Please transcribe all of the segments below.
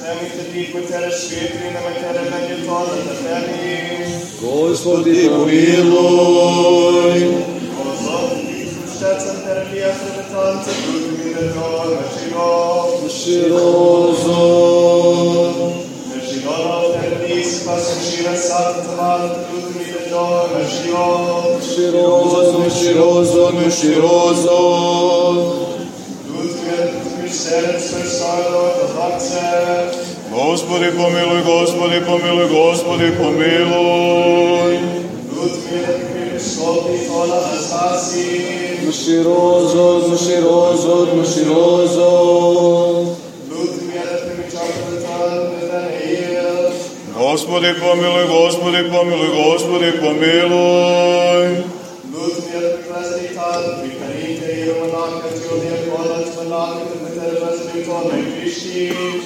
Family to deep with her, sweetly the matter, and you. the Gospodi pomiluj, gospodi pomiluj, gospodi pomiluj. Gospodi pomiluj, gospodi pomiluj, gospodi pomiluj.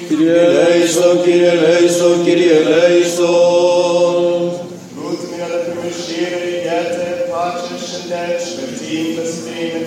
Kyrie eleison, Kyrie eleison, Kyrie eleison. Lut miele primishire, jete, pace, scendet, shvetim, beslim, et